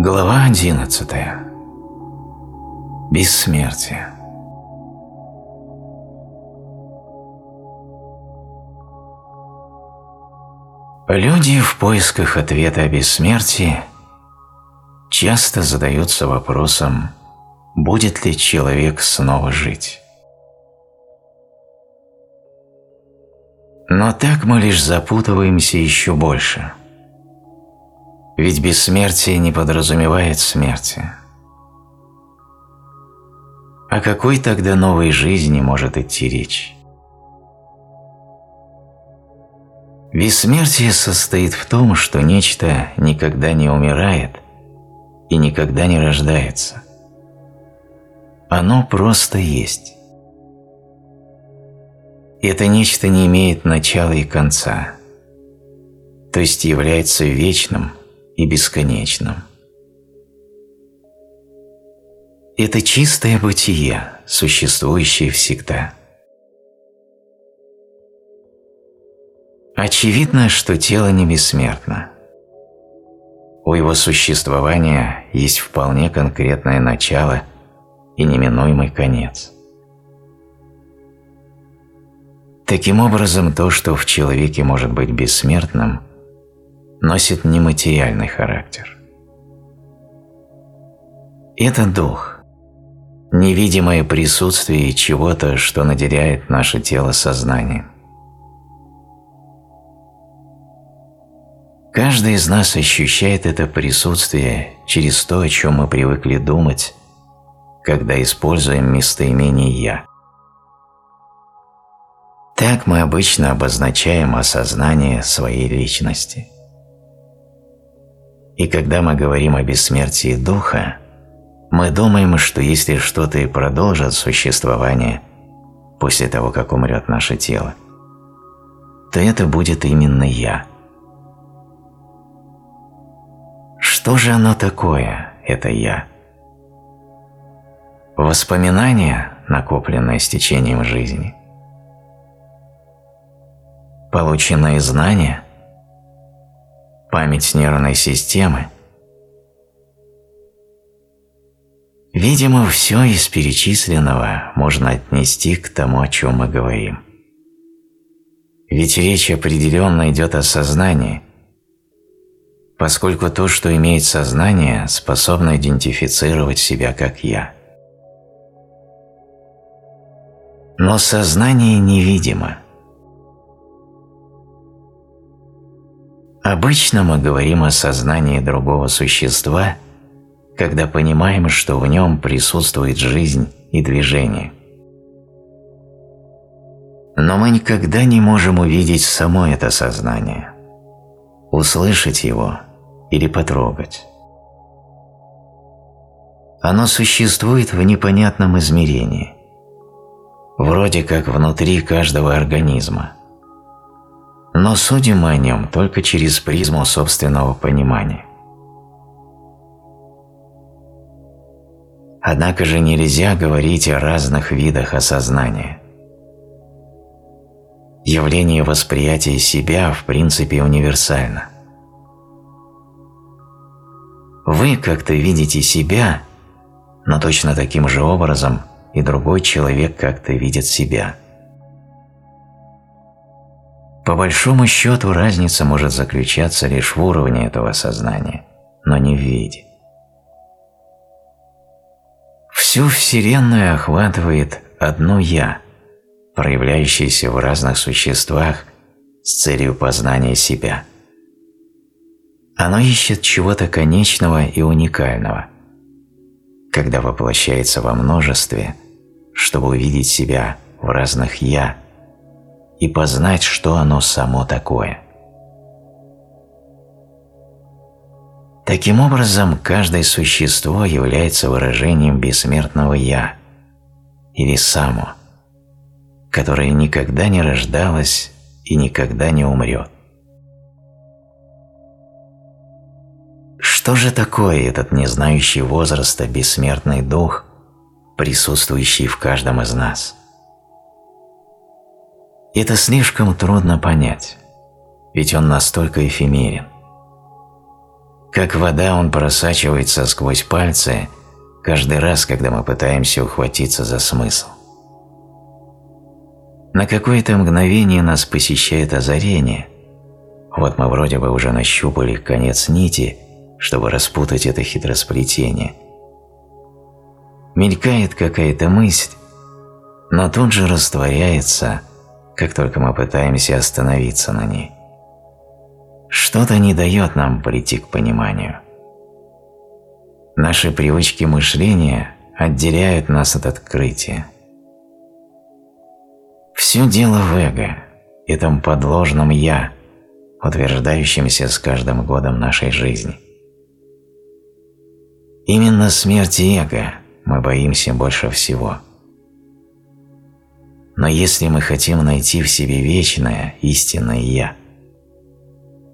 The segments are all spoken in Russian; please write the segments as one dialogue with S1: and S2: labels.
S1: Глава одиннадцатая. Бессмертие. Люди в поисках ответа о бессмертии часто задаются вопросом, будет ли человек снова жить. Но так мы лишь запутываемся еще больше. Ведь бессмертие не подразумевает смерти. О какой тогда новой жизни может идти речь? Бессмертие состоит в том, что нечто никогда не умирает и никогда не рождается. Оно просто есть. Это нечто не имеет начала и конца, то есть является вечным и бесконечным. Это чистое бытие, существующее всегда. Очевидно, что тело не бессмертно. У его существования есть вполне конкретное начало и неминуемый конец. Таким образом, то, что в человеке может быть бессмертным, носит нематериальный характер. Это дух, невидимое присутствие чего-то, что наделяет наше тело сознанием. Каждый из нас ощущает это присутствие через то, о чем мы привыкли думать, когда используем местоимение «я». Так мы обычно обозначаем осознание своей личности. И когда мы говорим о бессмертии духа, мы думаем, что если что-то и продолжит существование после того, как умрет наше тело, то это будет именно «я». Что же оно такое, это «я»? Воспоминания, накопленные с течением жизни? Полученные знания? Память нервной системы? Видимо, все из перечисленного можно отнести к тому, о чем мы говорим. Ведь речь определенно идет о сознании – поскольку то, что имеет сознание, способно идентифицировать себя как «я». Но сознание невидимо. Обычно мы говорим о сознании другого существа, когда понимаем, что в нем присутствует жизнь и движение. Но мы никогда не можем увидеть само это сознание, услышать его или потрогать. Оно существует в непонятном измерении, вроде как внутри каждого организма. Но судим мы о нем только через призму собственного понимания. Однако же нельзя говорить о разных видах осознания. Явление восприятия себя в принципе универсально – вы как-то видите себя, но точно таким же образом и другой человек как-то видит себя. По большому счету разница может заключаться лишь в уровне этого сознания, но не в виде. Всю Вселенную охватывает одно «я», проявляющееся в разных существах с целью познания себя – оно ищет чего-то конечного и уникального, когда воплощается во множестве, чтобы увидеть себя в разных «я» и познать, что оно само такое. Таким образом, каждое существо является выражением бессмертного «я» или «само», которое никогда не рождалось и никогда не умрет. Что же такое этот не знающий возраста бессмертный дух, присутствующий в каждом из нас? Это слишком трудно понять, ведь он настолько эфемерен. Как вода он просачивается сквозь пальцы каждый раз, когда мы пытаемся ухватиться за смысл. На какое-то мгновение нас посещает озарение. Вот мы вроде бы уже нащупали конец нити, чтобы распутать это хитросплетение. Мелькает какая-то мысль, но тут же растворяется, как только мы пытаемся остановиться на ней. Что-то не дает нам прийти к пониманию. Наши привычки мышления отделяют нас от открытия. Все дело в эго, этом подложном «я», утверждающемся с каждым годом нашей жизни. Именно смерти эго мы боимся больше всего. Но если мы хотим найти в себе вечное, истинное «я»,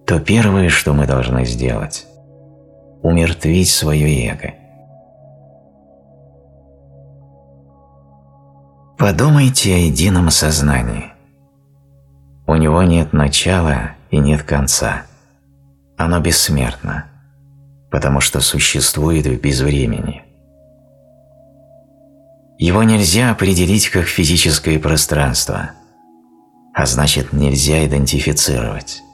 S1: то первое, что мы должны сделать – умертвить свое эго. Подумайте о едином сознании. У него нет начала и нет конца. Оно бессмертно, потому что существует в безвремени. Его нельзя определить как физическое пространство, а значит нельзя идентифицировать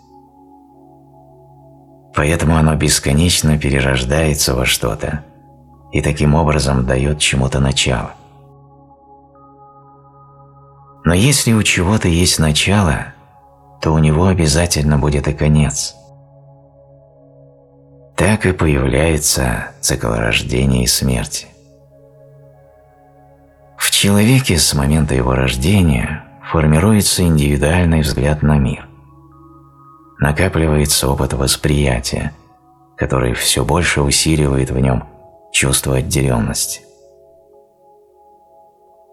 S1: поэтому оно бесконечно перерождается во что-то и таким образом дает чему-то начало. Но если у чего-то есть начало, то у него обязательно будет и конец. Так и появляется цикл рождения и смерти. Человеке с момента его рождения формируется индивидуальный взгляд на мир накапливается опыт восприятия, который все больше усиливает в нем чувство отделенности.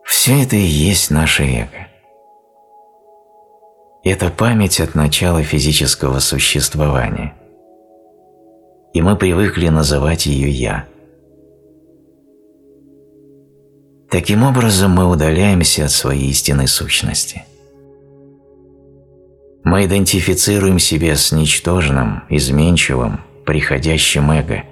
S1: Все это и есть наше эго. Это память от начала физического существования. И мы привыкли называть ее «я». Таким образом мы удаляемся от своей истинной сущности – мы идентифицируем себя с ничтожным, изменчивым, приходящим эго,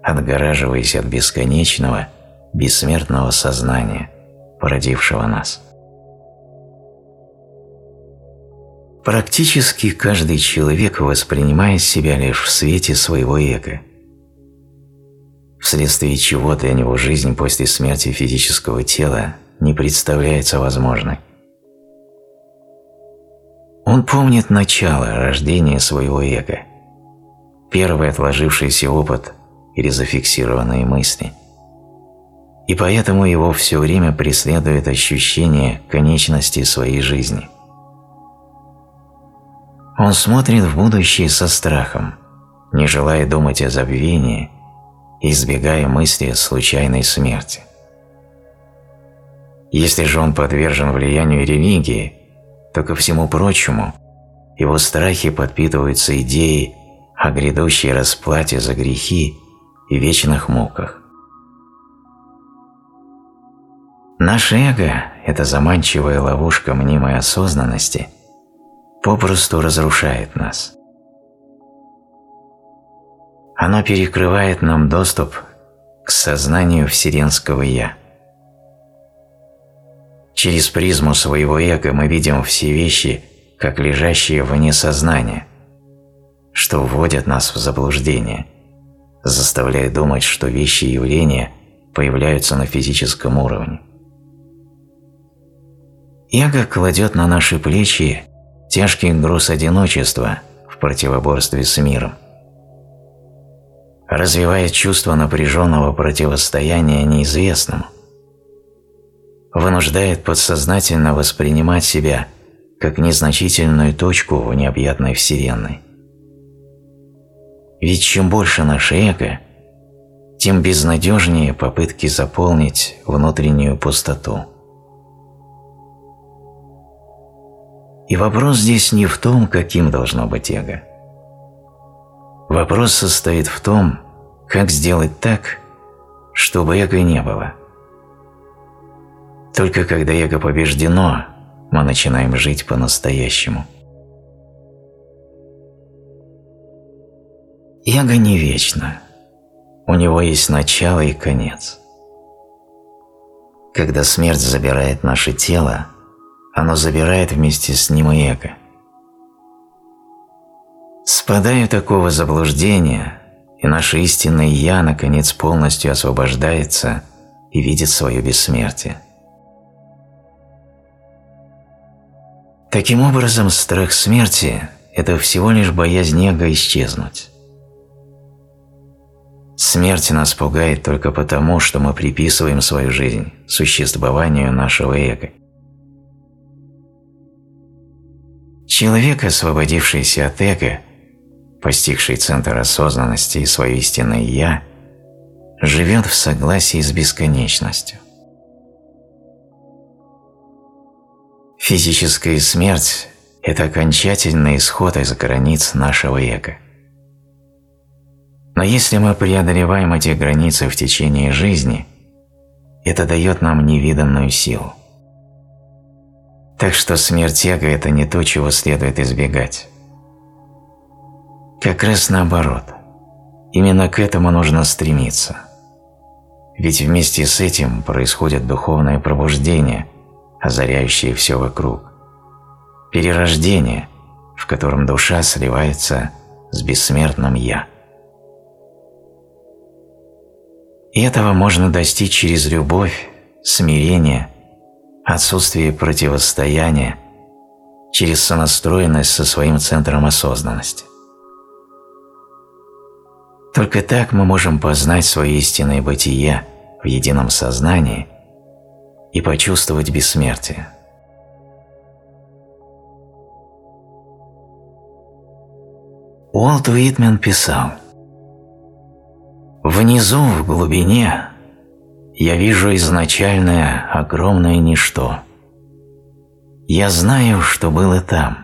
S1: отгораживаясь от бесконечного, бессмертного сознания, породившего нас. Практически каждый человек воспринимает себя лишь в свете своего эго, вследствие чего для него жизнь после смерти физического тела не представляется возможной. Он помнит начало рождения своего эго, первый отложившийся опыт или зафиксированные мысли. И поэтому его все время преследует ощущение конечности своей жизни. Он смотрит в будущее со страхом, не желая думать о забвении, избегая мысли о случайной смерти. Если же он подвержен влиянию религии, то ко всему прочему его страхи подпитываются идеей о грядущей расплате за грехи и вечных муках. Наше эго – это заманчивая ловушка мнимой осознанности, попросту разрушает нас. Оно перекрывает нам доступ к сознанию вселенского «Я». Через призму своего эго мы видим все вещи, как лежащие вне сознания, что вводят нас в заблуждение, заставляя думать, что вещи и явления появляются на физическом уровне. Эго кладет на наши плечи тяжкий груз одиночества в противоборстве с миром, развивает чувство напряженного противостояния неизвестному, вынуждает подсознательно воспринимать себя как незначительную точку в необъятной Вселенной. Ведь чем больше наше эго, тем безнадежнее попытки заполнить внутреннюю пустоту. И вопрос здесь не в том, каким должно быть эго. Вопрос состоит в том, как сделать так, чтобы эго не было – только когда эго побеждено, мы начинаем жить по-настоящему. Эго не вечно. У него есть начало и конец. Когда смерть забирает наше тело, оно забирает вместе с ним и эго. Спадая такого заблуждения, и наше истинное «Я» наконец полностью освобождается и видит свое бессмертие. Таким образом, страх смерти – это всего лишь боязнь эго исчезнуть. Смерть нас пугает только потому, что мы приписываем свою жизнь существованию нашего эго. Человек, освободившийся от эго, постигший центр осознанности и свое истинное «я», живет в согласии с бесконечностью. Физическая смерть – это окончательный исход из границ нашего эго. Но если мы преодолеваем эти границы в течение жизни, это дает нам невиданную силу. Так что смерть эго – это не то, чего следует избегать. Как раз наоборот. Именно к этому нужно стремиться. Ведь вместе с этим происходит духовное пробуждение, озаряющее все вокруг. Перерождение, в котором душа сливается с бессмертным «Я». И этого можно достичь через любовь, смирение, отсутствие противостояния, через сонастроенность со своим центром осознанности. Только так мы можем познать свое истинное бытие в едином сознании и почувствовать бессмертие. Уолт Уитмен писал – Внизу, в глубине, я вижу изначальное огромное ничто. Я знаю, что было там.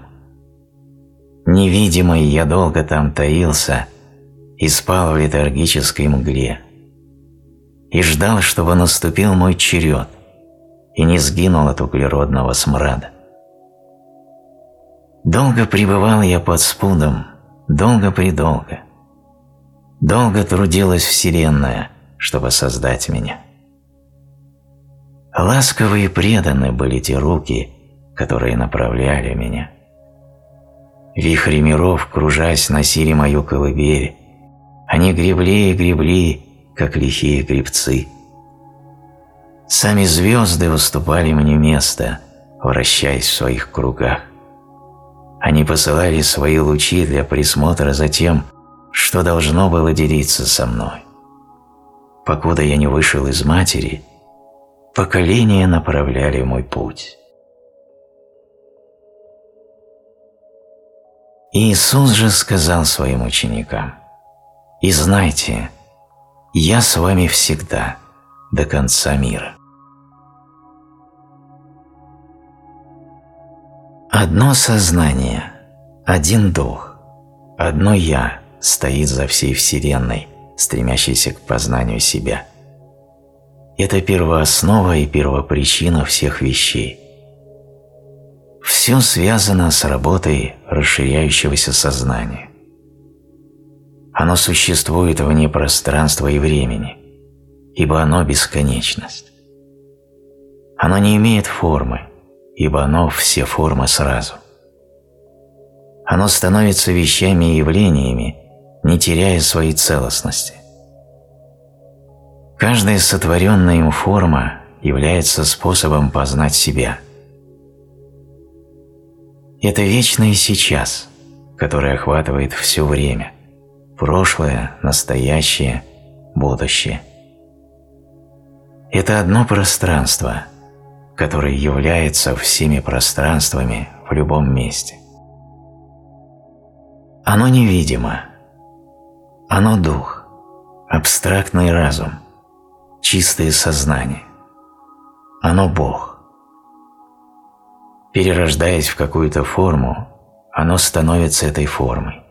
S1: Невидимый я долго там таился и спал в летаргической мгле. И ждал, чтобы наступил мой черед и не сгинул от углеродного смрада. Долго пребывал я под спудом, долго-предолго. Долго трудилась Вселенная, чтобы создать меня. Ласковые и преданы были те руки, которые направляли меня. Вихри миров, кружась, носили мою колыбель. Они гребли и гребли, как лихие гребцы. Сами звезды уступали мне место, вращаясь в своих кругах. Они посылали свои лучи для присмотра за тем, что должно было делиться со мной. Покуда я не вышел из матери, поколения направляли мой путь. Иисус же сказал своим ученикам, «И знайте, я с вами всегда, до конца мира». Одно сознание, один дух, одно «я», стоит за всей Вселенной, стремящейся к познанию себя. Это первооснова и первопричина всех вещей. Все связано с работой расширяющегося сознания. Оно существует вне пространства и времени, ибо оно – бесконечность. Оно не имеет формы, ибо оно – все формы сразу. Оно становится вещами и явлениями, не теряя своей целостности. Каждая сотворенная им форма является способом познать себя. Это вечное сейчас, которое охватывает все время, прошлое, настоящее, будущее. Это одно пространство, которое является всеми пространствами в любом месте. Оно невидимо – оно дух, абстрактный разум, чистое сознание. Оно Бог. Перерождаясь в какую-то форму, оно становится этой формой.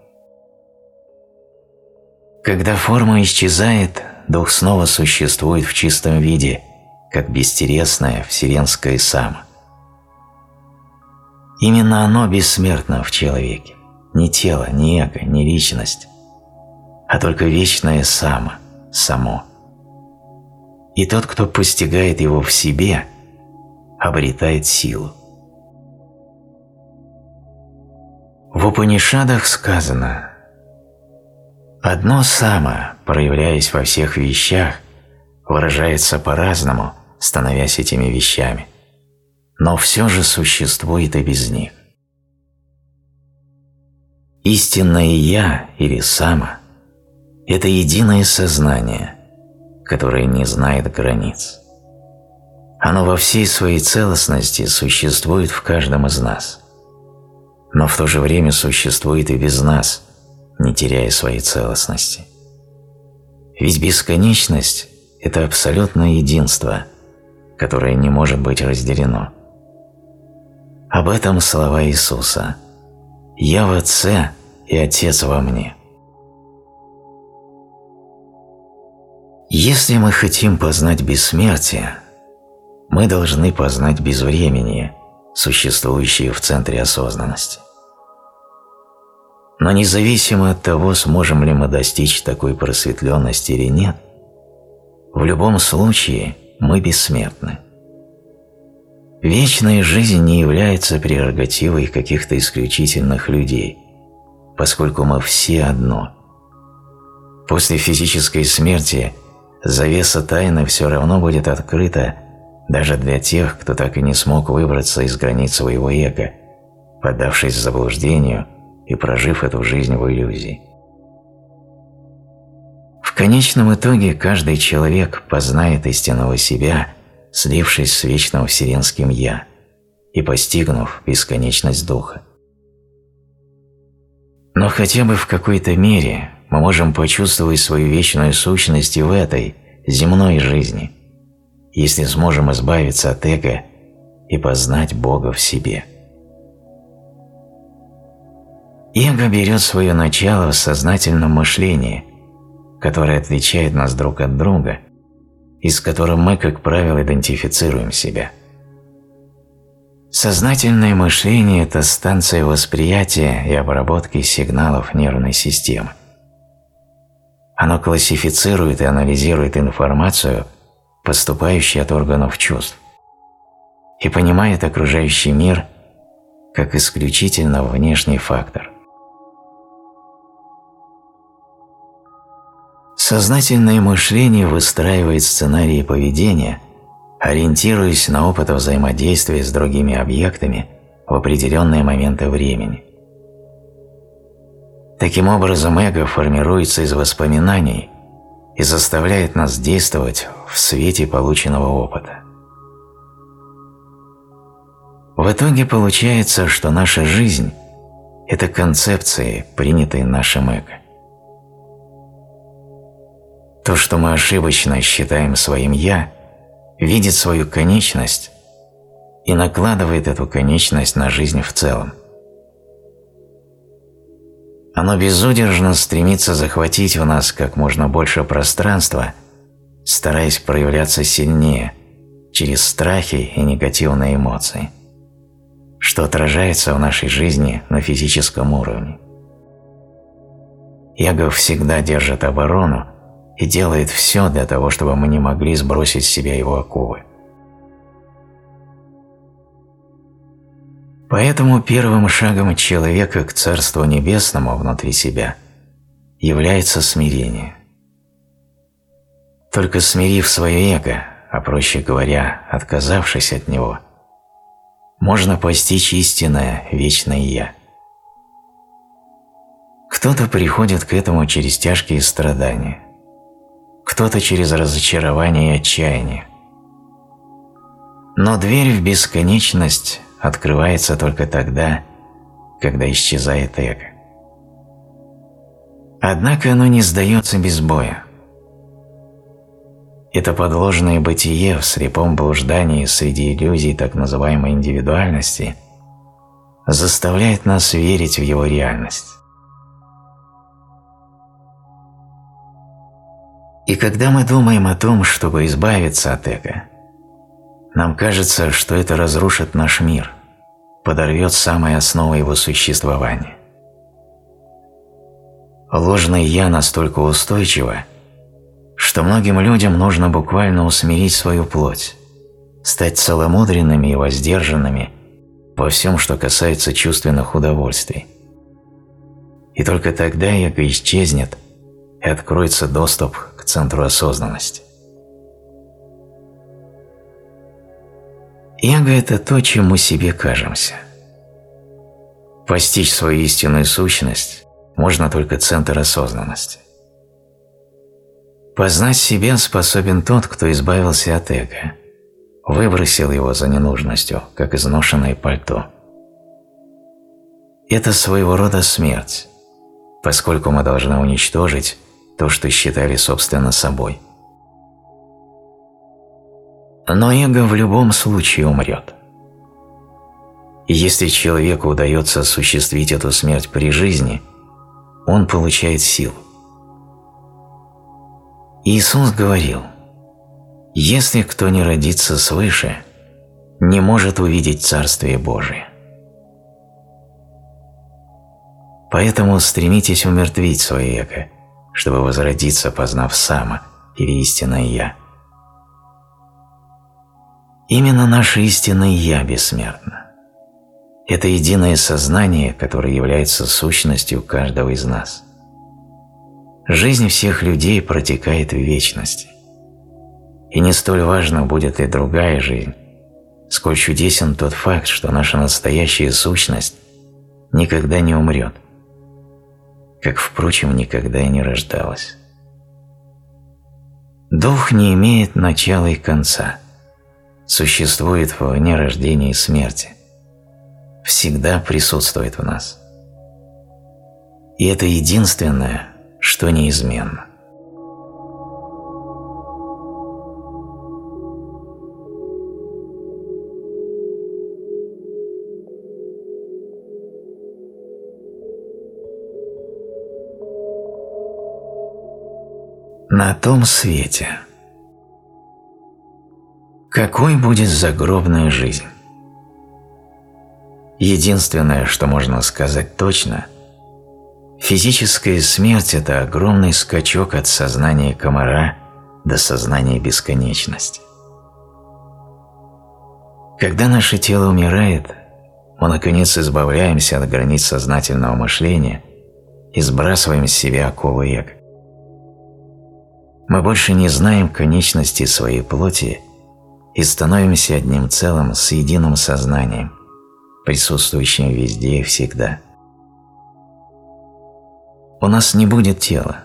S1: Когда форма исчезает, дух снова существует в чистом виде, как бестересное вселенское само. Именно оно бессмертно в человеке, не тело, не эго, не личность, а только вечное само, само. И тот, кто постигает его в себе, обретает силу. В Упанишадах сказано «Одно само, проявляясь во всех вещах, выражается по-разному, становясь этими вещами, но все же существует и без них. Истинное «я» или «само» – это единое сознание, которое не знает границ. Оно во всей своей целостности существует в каждом из нас, но в то же время существует и без нас, не теряя своей целостности. Ведь бесконечность – это абсолютное единство, которое не может быть разделено. Об этом слова Иисуса «Я в Отце и Отец во мне». Если мы хотим познать бессмертие, мы должны познать безвременье, существующее в центре осознанности. Но независимо от того, сможем ли мы достичь такой просветленности или нет, в любом случае мы бессмертны. Вечная жизнь не является прерогативой каких-то исключительных людей, поскольку мы все одно. После физической смерти завеса тайны все равно будет открыта даже для тех, кто так и не смог выбраться из границ своего эго, поддавшись заблуждению – и прожив эту жизнь в иллюзии. В конечном итоге каждый человек познает истинного себя, слившись с вечным вселенским «Я» и постигнув бесконечность Духа. Но хотя бы в какой-то мере мы можем почувствовать свою вечную сущность и в этой, земной жизни, если сможем избавиться от эго и познать Бога в себе. Эго берет свое начало в сознательном мышлении, которое отличает нас друг от друга и с которым мы, как правило, идентифицируем себя. Сознательное мышление – это станция восприятия и обработки сигналов нервной системы. Оно классифицирует и анализирует информацию, поступающую от органов чувств, и понимает окружающий мир как исключительно внешний фактор – Сознательное мышление выстраивает сценарии поведения, ориентируясь на опыт взаимодействия с другими объектами в определенные моменты времени. Таким образом, эго формируется из воспоминаний и заставляет нас действовать в свете полученного опыта. В итоге получается, что наша жизнь – это концепции, принятые нашим эго. То, что мы ошибочно считаем своим «я», видит свою конечность и накладывает эту конечность на жизнь в целом. Оно безудержно стремится захватить в нас как можно больше пространства, стараясь проявляться сильнее через страхи и негативные эмоции, что отражается в нашей жизни на физическом уровне. Яго всегда держит оборону, и делает все для того, чтобы мы не могли сбросить с себя его оковы. Поэтому первым шагом человека к Царству Небесному внутри себя является смирение. Только смирив свое эго, а проще говоря, отказавшись от него, можно постичь истинное вечное Я. Кто-то приходит к этому через тяжкие страдания – кто-то через разочарование и отчаяние. Но дверь в бесконечность открывается только тогда, когда исчезает эго. Однако оно не сдается без боя. Это подложное бытие в слепом блуждании среди иллюзий так называемой индивидуальности заставляет нас верить в его реальность. И когда мы думаем о том, чтобы избавиться от эго, нам кажется, что это разрушит наш мир, подорвет самые основы его существования. ложное «я» настолько устойчиво, что многим людям нужно буквально усмирить свою плоть, стать целомудренными и воздержанными во всем, что касается чувственных удовольствий. И только тогда эго исчезнет и откроется доступ центру осознанности. Эго – это то, чем мы себе кажемся. Постичь свою истинную сущность можно только центр осознанности. Познать себя способен тот, кто избавился от эго, выбросил его за ненужностью, как изношенное пальто. Это своего рода смерть, поскольку мы должны уничтожить то, что считали собственно собой. Но эго в любом случае умрет. И если человеку удается осуществить эту смерть при жизни, он получает силу. Иисус говорил, «Если кто не родится свыше, не может увидеть Царствие Божие». Поэтому стремитесь умертвить свое эго, чтобы возродиться, познав само или истинное «Я». Именно наше истинное «Я» бессмертно. Это единое сознание, которое является сущностью каждого из нас. Жизнь всех людей протекает в вечности. И не столь важно, будет ли другая жизнь, сколь чудесен тот факт, что наша настоящая сущность никогда не умрет, как, впрочем, никогда и не рождалась. Дух не имеет начала и конца – существует вне рождения и смерти, всегда присутствует в нас. И это единственное, что неизменно. На том свете – какой будет загробная жизнь? Единственное, что можно сказать точно, физическая смерть – это огромный скачок от сознания комара до сознания бесконечности. Когда наше тело умирает, мы наконец избавляемся от границ сознательного мышления и сбрасываем с себя оковы эго. Мы больше не знаем конечности своей плоти и становимся одним целым с единым сознанием, присутствующим везде и всегда. У нас не будет тела,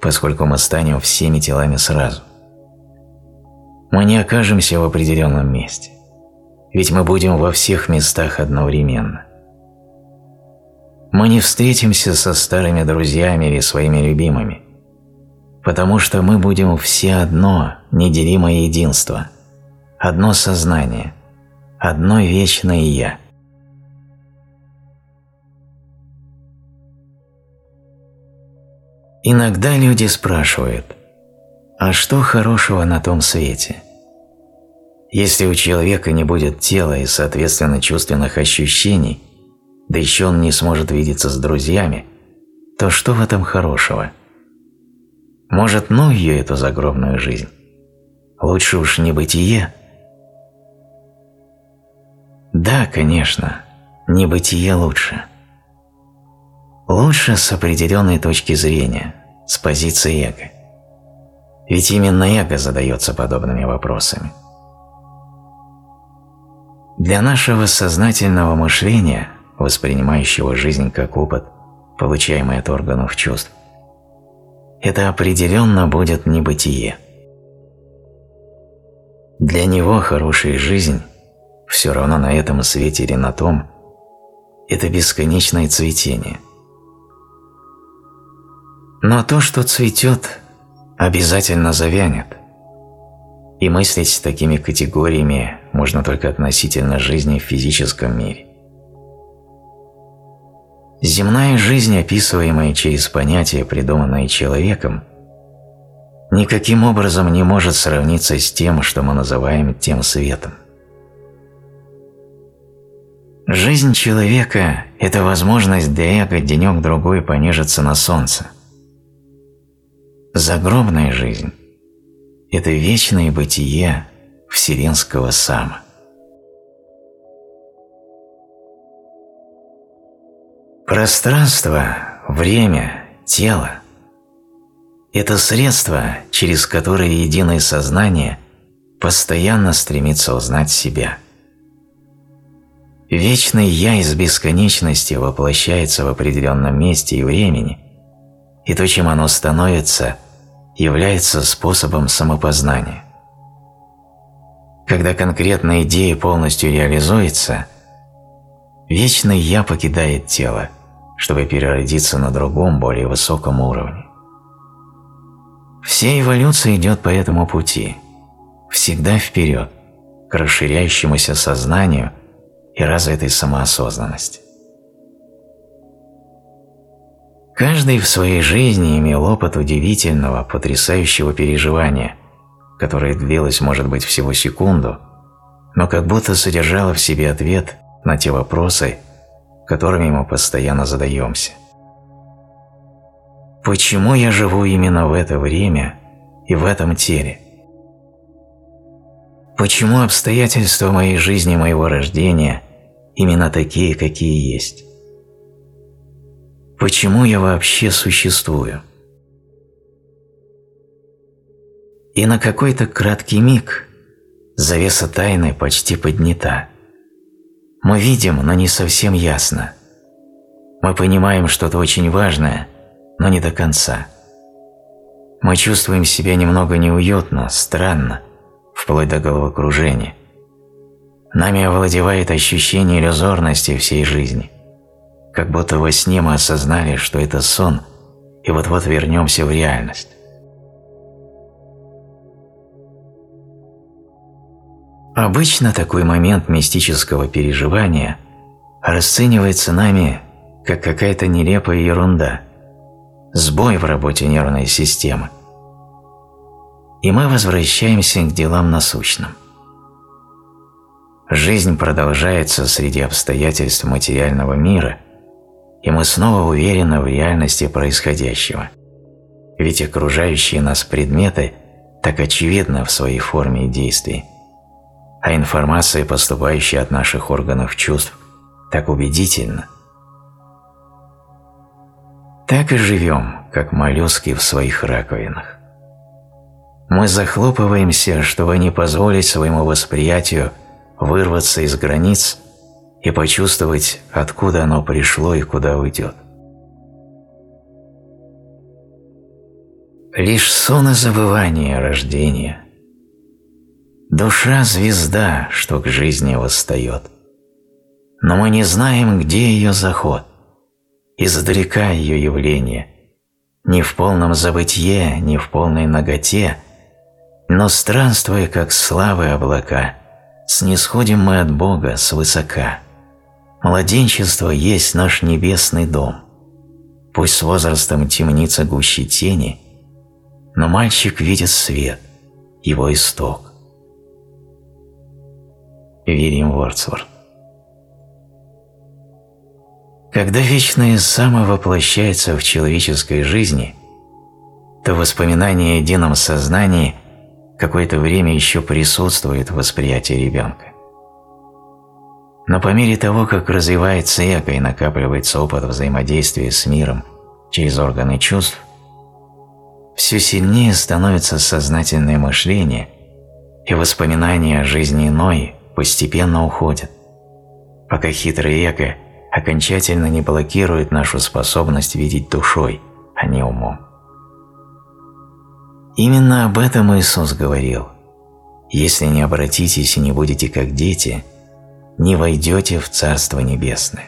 S1: поскольку мы станем всеми телами сразу. Мы не окажемся в определенном месте, ведь мы будем во всех местах одновременно. Мы не встретимся со старыми друзьями или своими любимыми, потому что мы будем все одно, неделимое единство – одно сознание, одно вечное «Я». Иногда люди спрашивают, а что хорошего на том свете? Если у человека не будет тела и, соответственно, чувственных ощущений, да еще он не сможет видеться с друзьями, то что в этом хорошего? Может, ну ее эту загробную жизнь? Лучше уж не бытие – да, конечно, небытие лучше. Лучше с определенной точки зрения, с позиции эго. Ведь именно эго задается подобными вопросами. Для нашего сознательного мышления, воспринимающего жизнь как опыт, получаемый от органов чувств, это определенно будет небытие. Для него хорошая жизнь – все равно на этом свете или на том, это бесконечное цветение. Но то, что цветет, обязательно завянет. И мыслить такими категориями можно только относительно жизни в физическом мире. Земная жизнь, описываемая через понятия, придуманные человеком, никаким образом не может сравниться с тем, что мы называем тем светом. Жизнь человека – это возможность для эго денек-другой понежиться на солнце, Загробная жизнь – это вечное бытие вселенского сама. Пространство, время, тело – это средства, через которые единое сознание постоянно стремится узнать себя. Вечный «Я» из бесконечности воплощается в определенном месте и времени, и то, чем оно становится, является способом самопознания. Когда конкретная идея полностью реализуется, вечный «Я» покидает тело, чтобы переродиться на другом, более высоком уровне. Вся эволюция идет по этому пути, всегда вперед, к расширяющемуся сознанию – и развитой самоосознанности. Каждый в своей жизни имел опыт удивительного, потрясающего переживания, которое длилось, может быть, всего секунду, но как будто содержало в себе ответ на те вопросы, которыми мы постоянно задаемся. Почему я живу именно в это время и в этом теле? Почему обстоятельства моей жизни моего рождения именно такие, какие есть. Почему я вообще существую? И на какой-то краткий миг завеса тайны почти поднята. Мы видим, но не совсем ясно. Мы понимаем что-то очень важное, но не до конца. Мы чувствуем себя немного неуютно, странно, вплоть до головокружения – Нами овладевает ощущение иллюзорности всей жизни. Как будто во сне мы осознали, что это сон, и вот-вот вернемся в реальность. Обычно такой момент мистического переживания расценивается нами как какая-то нелепая ерунда, сбой в работе нервной системы. И мы возвращаемся к делам насущным – Жизнь продолжается среди обстоятельств материального мира, и мы снова уверены в реальности происходящего. Ведь окружающие нас предметы так очевидны в своей форме и действии, а информация, поступающая от наших органов чувств, так убедительна. Так и живем, как моллюски в своих раковинах. Мы захлопываемся, чтобы не позволить своему восприятию вырваться из границ и почувствовать, откуда оно пришло и куда уйдет. Лишь сон и забывание рождения. Душа – звезда, что к жизни восстает. Но мы не знаем, где ее заход, издалека ее явление, ни в полном забытье, ни в полной наготе, но странствуя, как славы облака – снисходим мы от Бога свысока. Младенчество есть наш небесный дом. Пусть с возрастом темнится гуще тени, но мальчик видит свет, его исток. Вильям Вордсворт Когда вечное само в человеческой жизни, то воспоминание о едином сознании – какое-то время еще присутствует в восприятии ребенка. Но по мере того, как развивается эго и накапливается опыт взаимодействия с миром через органы чувств, все сильнее становится сознательное мышление, и воспоминания о жизни иной постепенно уходят, пока хитрое эго окончательно не блокирует нашу способность видеть душой, а не умом. Именно об этом Иисус говорил. «Если не обратитесь и не будете как дети, не войдете в Царство Небесное».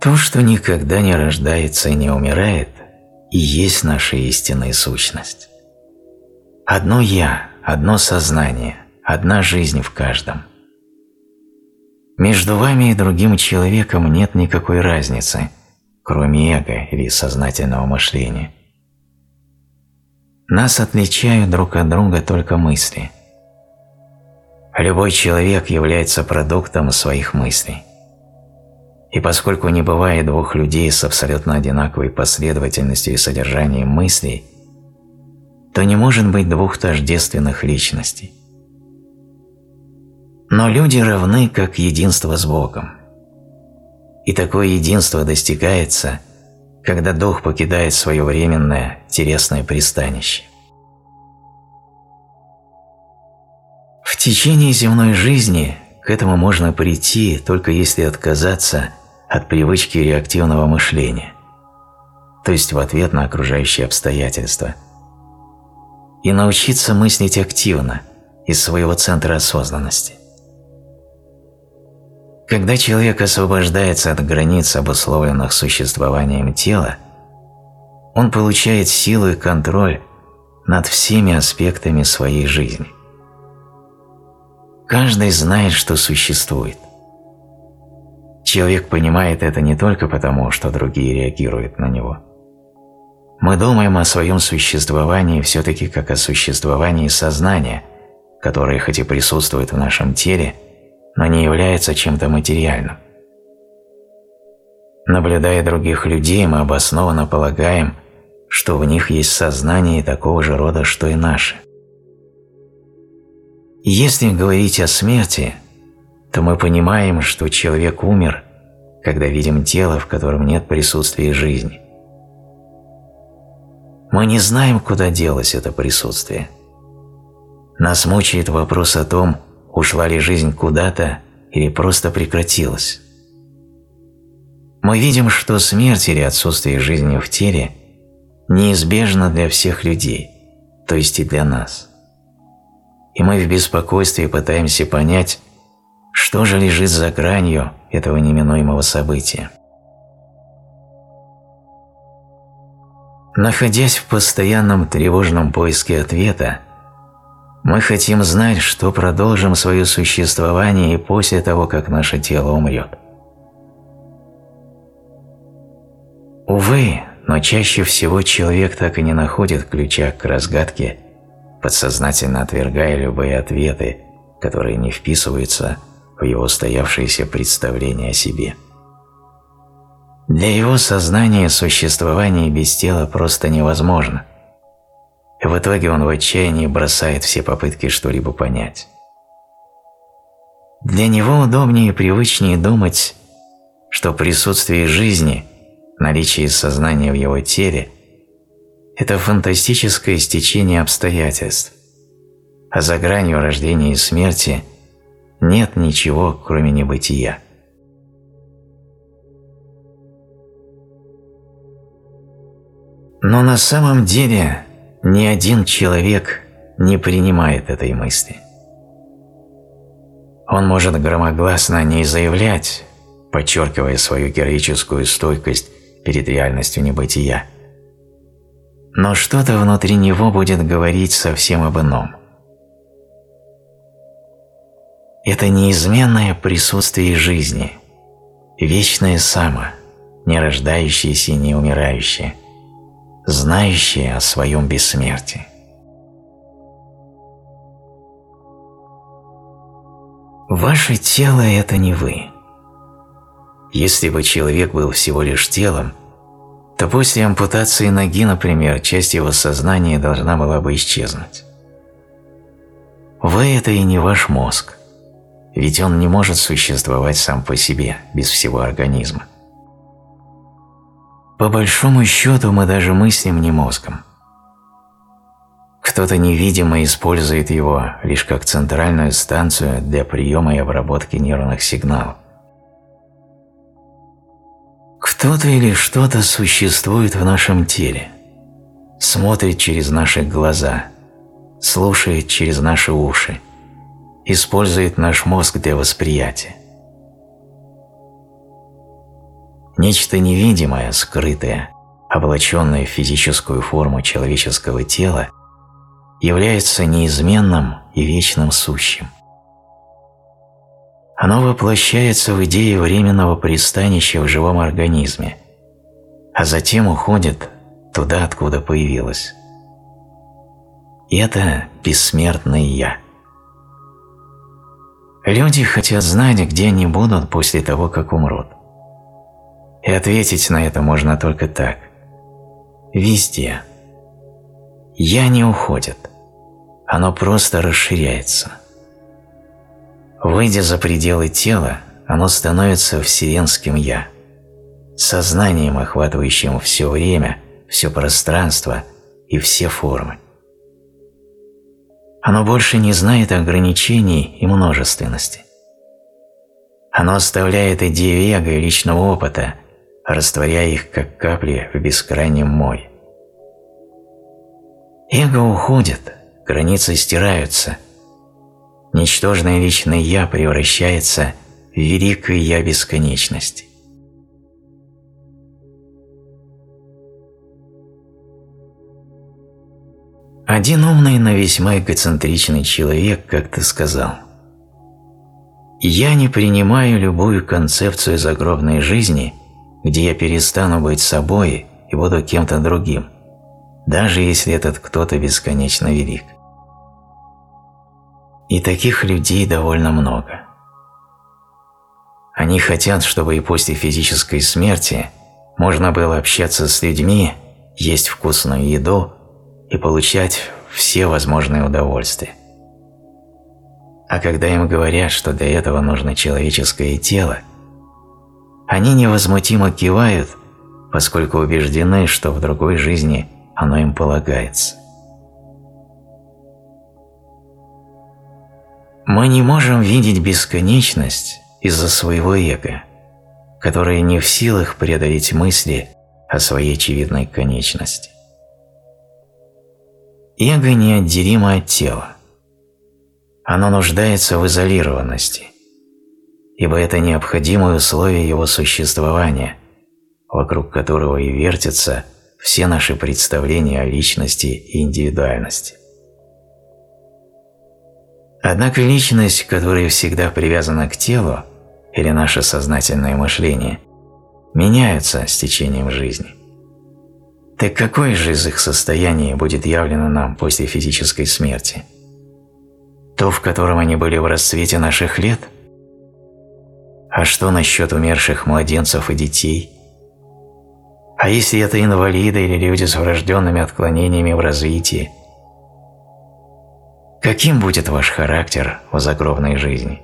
S1: То, что никогда не рождается и не умирает, и есть наша истинная сущность. Одно «Я», одно сознание, одна жизнь в каждом. Между вами и другим человеком нет никакой разницы – кроме эго или сознательного мышления. Нас отличают друг от друга только мысли. Любой человек является продуктом своих мыслей. И поскольку не бывает двух людей с абсолютно одинаковой последовательностью и содержанием мыслей, то не может быть двух тождественных личностей. Но люди равны как единство с Богом. И такое единство достигается, когда дух покидает свое временное, телесное пристанище. В течение земной жизни к этому можно прийти, только если отказаться от привычки реактивного мышления, то есть в ответ на окружающие обстоятельства, и научиться мыслить активно из своего центра осознанности. Когда человек освобождается от границ, обусловленных существованием тела, он получает силу и контроль над всеми аспектами своей жизни. Каждый знает, что существует. Человек понимает это не только потому, что другие реагируют на него. Мы думаем о своем существовании все-таки как о существовании сознания, которое хоть и присутствует в нашем теле, но не является чем-то материальным. Наблюдая других людей, мы обоснованно полагаем, что в них есть сознание такого же рода, что и наше. Если говорить о смерти, то мы понимаем, что человек умер, когда видим тело, в котором нет присутствия жизни. Мы не знаем, куда делось это присутствие. Нас мучает вопрос о том, ушла ли жизнь куда-то или просто прекратилась. Мы видим, что смерть или отсутствие жизни в теле неизбежно для всех людей, то есть и для нас и мы в беспокойстве пытаемся понять, что же лежит за гранью этого неминуемого события. Находясь в постоянном тревожном поиске ответа, мы хотим знать, что продолжим свое существование и после того, как наше тело умрет. Увы, но чаще всего человек так и не находит ключа к разгадке подсознательно отвергая любые ответы, которые не вписываются в его устоявшееся представление о себе. Для его сознания существование без тела просто невозможно. В итоге он в отчаянии бросает все попытки что-либо понять. Для него удобнее и привычнее думать, что присутствие жизни, наличие сознания в его теле это фантастическое стечение обстоятельств, а за гранью рождения и смерти нет ничего, кроме небытия. Но на самом деле ни один человек не принимает этой мысли. Он может громогласно не заявлять, подчеркивая свою героическую стойкость перед реальностью небытия, но что-то внутри него будет говорить совсем об ином. Это неизменное присутствие жизни, вечное само, не рождающееся и не умирающее, знающее о своем бессмертии. Ваше тело – это не вы. Если бы человек был всего лишь телом – то после ампутации ноги, например, часть его сознания должна была бы исчезнуть. Вы – это и не ваш мозг, ведь он не может существовать сам по себе, без всего организма. По большому счету мы даже мыслим не мозгом. Кто-то невидимо использует его лишь как центральную станцию для приема и обработки нервных сигналов. Кто-то или что-то существует в нашем теле, смотрит через наши глаза, слушает через наши уши, использует наш мозг для восприятия. Нечто невидимое, скрытое, облаченное в физическую форму человеческого тела, является неизменным и вечным сущим. Оно воплощается в идее временного пристанища в живом организме, а затем уходит туда, откуда появилось. Это бессмертное «Я». Люди хотят знать, где они будут после того, как умрут. И ответить на это можно только так. Везде. «Я» не уходит. Оно просто расширяется. Выйдя за пределы тела, оно становится вселенским «Я», сознанием, охватывающим все время, все пространство и все формы. Оно больше не знает ограничений и множественности. Оно оставляет идеи эго и личного опыта, растворяя их, как капли в бескрайнем море. Эго уходит, границы стираются. Ничтожное личное «я» превращается в великое «я» бесконечности. Один умный, но весьма эгоцентричный человек как-то сказал «Я не принимаю любую концепцию загробной жизни, где я перестану быть собой и буду кем-то другим, даже если этот кто-то бесконечно велик». И таких людей довольно много. Они хотят, чтобы и после физической смерти можно было общаться с людьми, есть вкусную еду – и получать все возможные удовольствия. А когда им говорят, что для этого нужно человеческое тело, они невозмутимо кивают, поскольку убеждены, что в другой жизни оно им полагается. Мы не можем видеть бесконечность из-за своего эго, которое не в силах преодолеть мысли о своей очевидной конечности. Эго неотделимо от тела. Оно нуждается в изолированности, ибо это необходимое условие его существования, вокруг которого и вертятся все наши представления о личности и индивидуальности. Однако личность, которая всегда привязана к телу, или наше сознательное мышление, меняются с течением жизни. Так какое же из их состояний будет явлено нам после физической смерти? То, в котором они были в расцвете наших лет? А что насчет умерших младенцев и детей? А если это инвалиды или люди с врожденными отклонениями в развитии? Каким будет ваш характер в загробной жизни?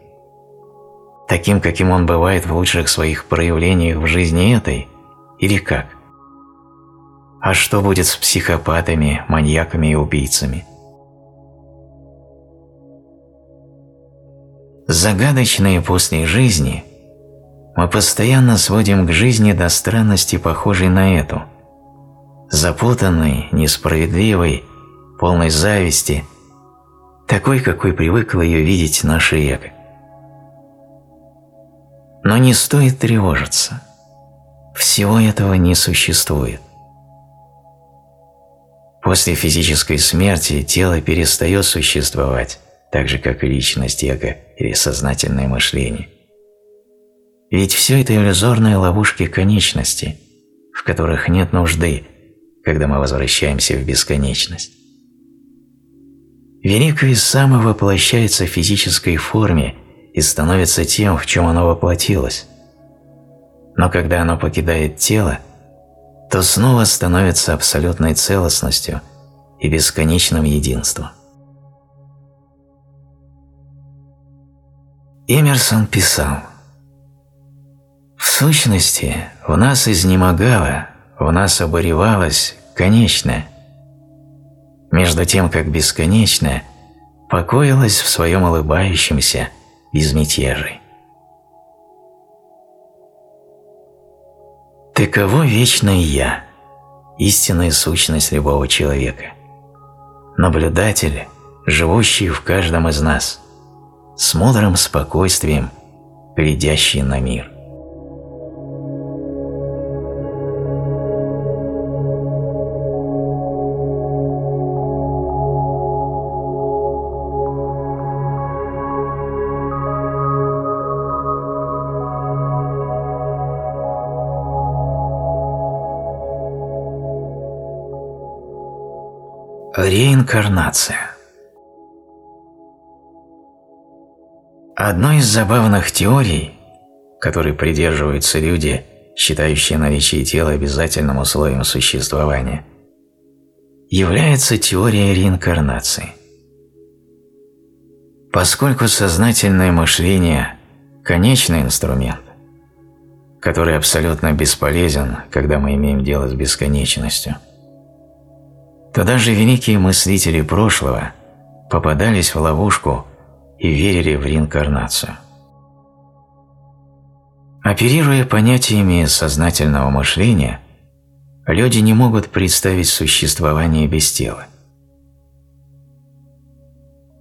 S1: Таким, каким он бывает в лучших своих проявлениях в жизни этой? Или как? А что будет с психопатами, маньяками и убийцами? Загадочные после жизни мы постоянно сводим к жизни до странности, похожей на эту. Запутанной, несправедливой, полной зависти, такой, какой привыкло ее видеть наше эго. Но не стоит тревожиться. Всего этого не существует. После физической смерти тело перестает существовать, так же как и личность эго или сознательное мышление. Ведь все это иллюзорные ловушки конечности, в которых нет нужды, когда мы возвращаемся в бесконечность. Великое самовоплощается в физической форме и становится тем, в чем оно воплотилось. Но когда оно покидает тело – то снова становится абсолютной целостностью и бесконечным единством. Эмерсон писал «В сущности, в нас изнемогало, в нас обуревалось конечное, между тем, как бесконечное покоилось в своем улыбающемся безмятежии. Таково вечное «Я», истинная сущность любого человека. Наблюдатель, живущий в каждом из нас, с мудрым спокойствием, глядящий на мир. Реинкарнация Одной из забавных теорий, которой придерживаются люди, считающие наличие тела обязательным условием существования, является теория реинкарнации. Поскольку сознательное мышление – конечный инструмент, который абсолютно бесполезен, когда мы имеем дело с бесконечностью, то даже великие мыслители прошлого попадались в ловушку и верили в реинкарнацию. Оперируя понятиями сознательного мышления, люди не могут представить существование без тела.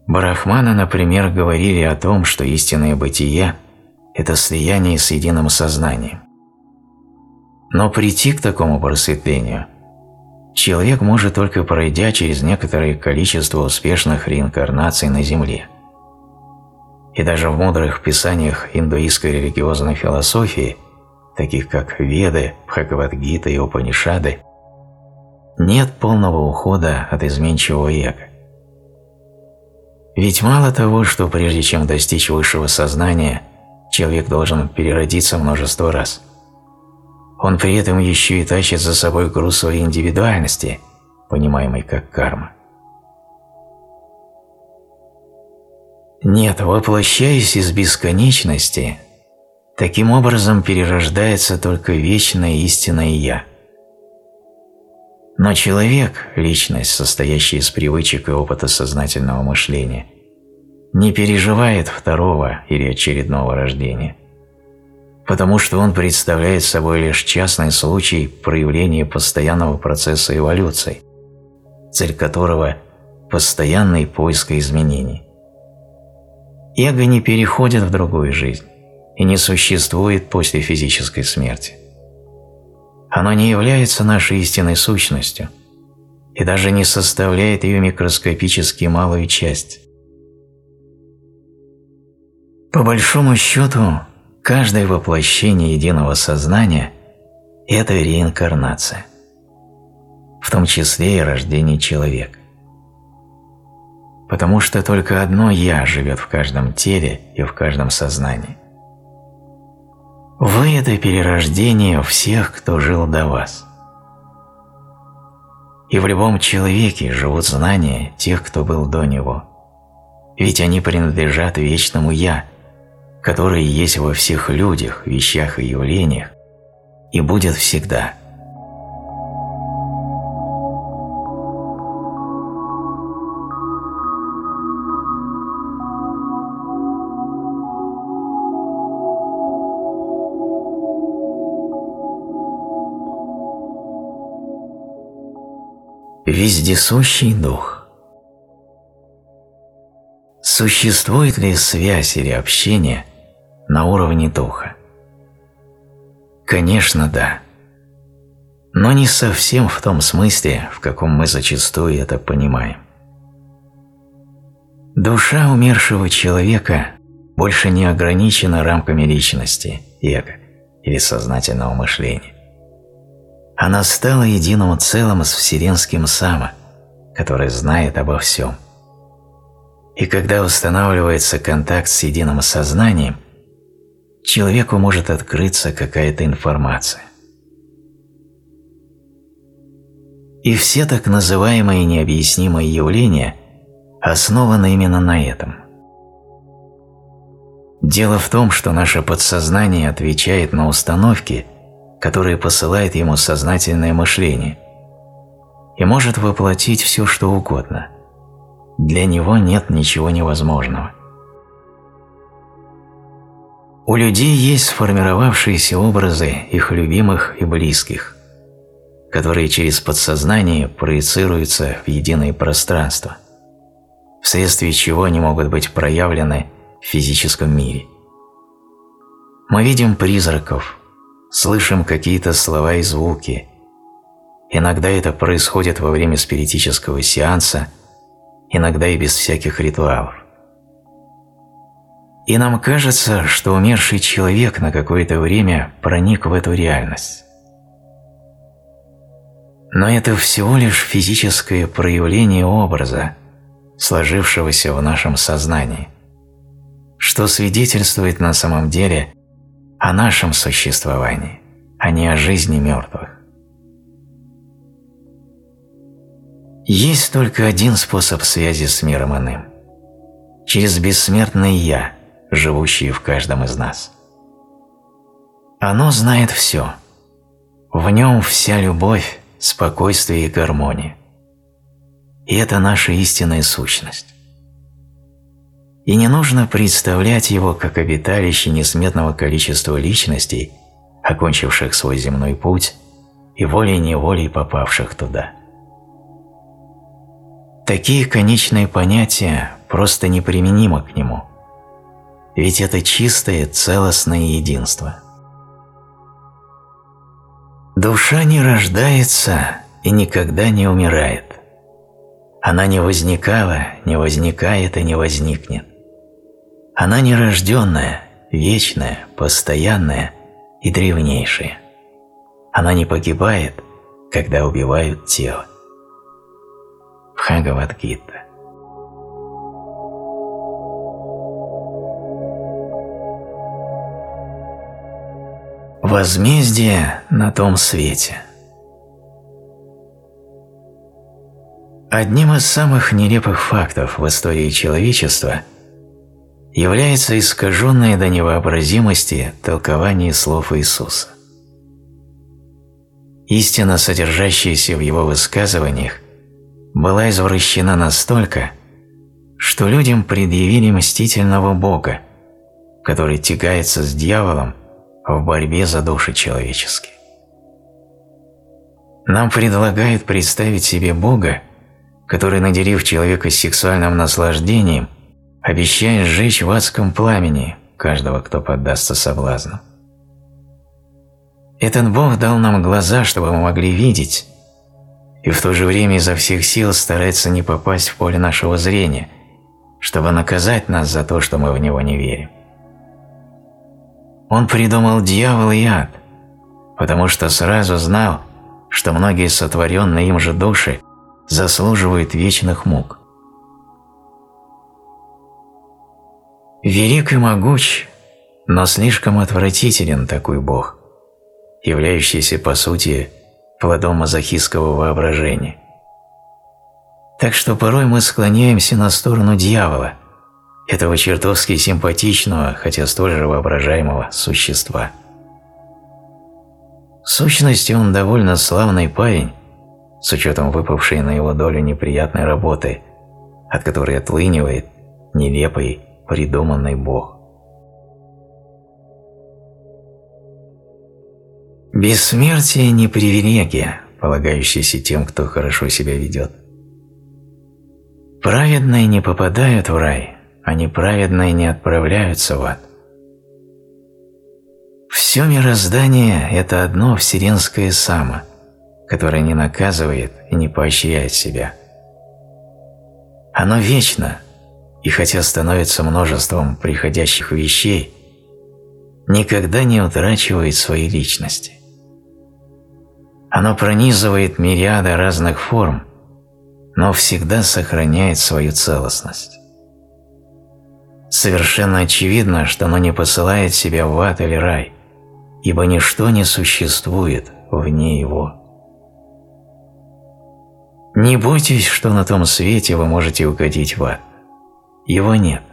S1: Барахманы, например, говорили о том, что истинное бытие – это слияние с единым сознанием. Но прийти к такому просветлению человек может только пройдя через некоторое количество успешных реинкарнаций на Земле – и даже в мудрых писаниях индуистской религиозной философии, таких как Веды, Бхагавадгита и Упанишады, нет полного ухода от изменчивого эго. Ведь мало того, что прежде чем достичь высшего сознания, человек должен переродиться множество раз. Он при этом еще и тащит за собой груз своей индивидуальности, понимаемой как карма. Нет, воплощаясь из бесконечности, таким образом перерождается только вечное истинное «Я». Но человек, личность, состоящая из привычек и опыта сознательного мышления, не переживает второго или очередного рождения, потому что он представляет собой лишь частный случай проявления постоянного процесса эволюции, цель которого – постоянный поиск изменений. Эго не переходит в другую жизнь и не существует после физической смерти. Оно не является нашей истинной сущностью и даже не составляет ее микроскопически малую часть. По большому счету, каждое воплощение единого сознания – это реинкарнация, в том числе и рождение человека потому что только одно «я» живет в каждом теле и в каждом сознании. Вы – это перерождение всех, кто жил до вас. И в любом человеке живут знания тех, кто был до него. Ведь они принадлежат вечному «я», которое есть во всех людях, вещах и явлениях, и будет всегда – Вездесущий дух. Существует ли связь или общение на уровне духа? Конечно, да. Но не совсем в том смысле, в каком мы зачастую это понимаем. Душа умершего человека больше не ограничена рамками личности, эго или сознательного мышления она стала единым целым с вселенским Сама, который знает обо всем. И когда устанавливается контакт с единым сознанием, человеку может открыться какая-то информация. И все так называемые необъяснимые явления основаны именно на этом. Дело в том, что наше подсознание отвечает на установки – которые посылает ему сознательное мышление, и может воплотить все, что угодно. Для него нет ничего невозможного. У людей есть сформировавшиеся образы их любимых и близких, которые через подсознание проецируются в единое пространство, вследствие чего они могут быть проявлены в физическом мире. Мы видим призраков, слышим какие-то слова и звуки. Иногда это происходит во время спиритического сеанса, иногда и без всяких ритуалов. И нам кажется, что умерший человек на какое-то время проник в эту реальность. Но это всего лишь физическое проявление образа, сложившегося в нашем сознании, что свидетельствует на самом деле о нашем существовании, а не о жизни мертвых. Есть только один способ связи с миром иным – через бессмертное «Я», живущее в каждом из нас. Оно знает все. В нем вся любовь, спокойствие и гармония. И это наша истинная сущность. И не нужно представлять его как обиталище несметного количества личностей, окончивших свой земной путь и волей-неволей попавших туда. Такие конечные понятия просто неприменимы к нему, ведь это чистое целостное единство. Душа не рождается и никогда не умирает. Она не возникала, не возникает и не возникнет. Она нерожденная, вечная, постоянная и древнейшая. Она не погибает, когда убивают тело. Бхагавадгита Возмездие на том свете Одним из самых нелепых фактов в истории человечества – является искаженное до невообразимости толкование слов Иисуса. Истина, содержащаяся в его высказываниях, была извращена настолько, что людям предъявили мстительного Бога, который тягается с дьяволом в борьбе за души человеческие. Нам предлагают представить себе Бога, который, наделив человека сексуальным наслаждением – обещая сжечь в адском пламени каждого, кто поддастся соблазну. Этот Бог дал нам глаза, чтобы мы могли видеть, и в то же время изо всех сил старается не попасть в поле нашего зрения, чтобы наказать нас за то, что мы в Него не верим. Он придумал дьявол и ад, потому что сразу знал, что многие сотворенные им же души заслуживают вечных мук. Велик и могуч, но слишком отвратителен такой Бог, являющийся по сути плодом мазохистского воображения. Так что порой мы склоняемся на сторону дьявола, этого чертовски симпатичного, хотя столь же воображаемого существа. В сущности, он довольно славный парень, с учетом выпавшей на его долю неприятной работы, от которой отлынивает нелепый придуманный Бог. Бессмертие не привилегия, полагающаяся тем, кто хорошо себя ведет. Праведные не попадают в рай, а неправедные не отправляются в ад. Все мироздание – это одно вселенское само, которое не наказывает и не поощряет себя. Оно вечно – и хотя становится множеством приходящих вещей, никогда не утрачивает своей личности. Оно пронизывает мириады разных форм, но всегда сохраняет свою целостность. Совершенно очевидно, что оно не посылает себя в ад или рай, ибо ничто не существует вне его. Не бойтесь, что на том свете вы можете угодить в ад. Его нет.